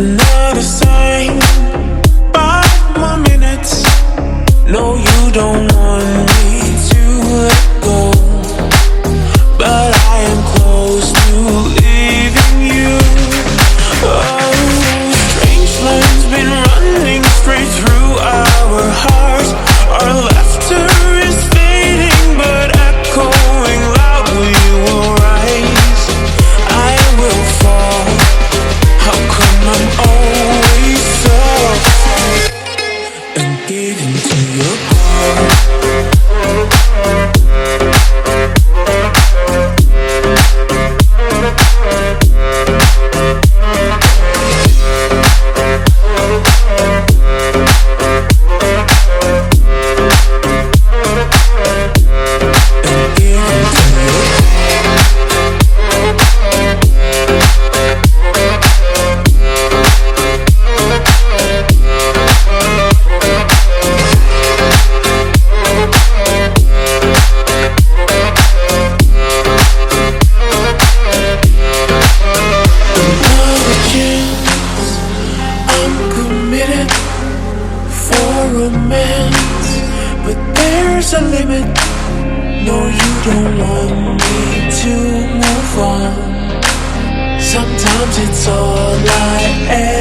Another sign. Five more minutes. No, you don't there's a limit. No, you don't want me to move on. Sometimes it's all I am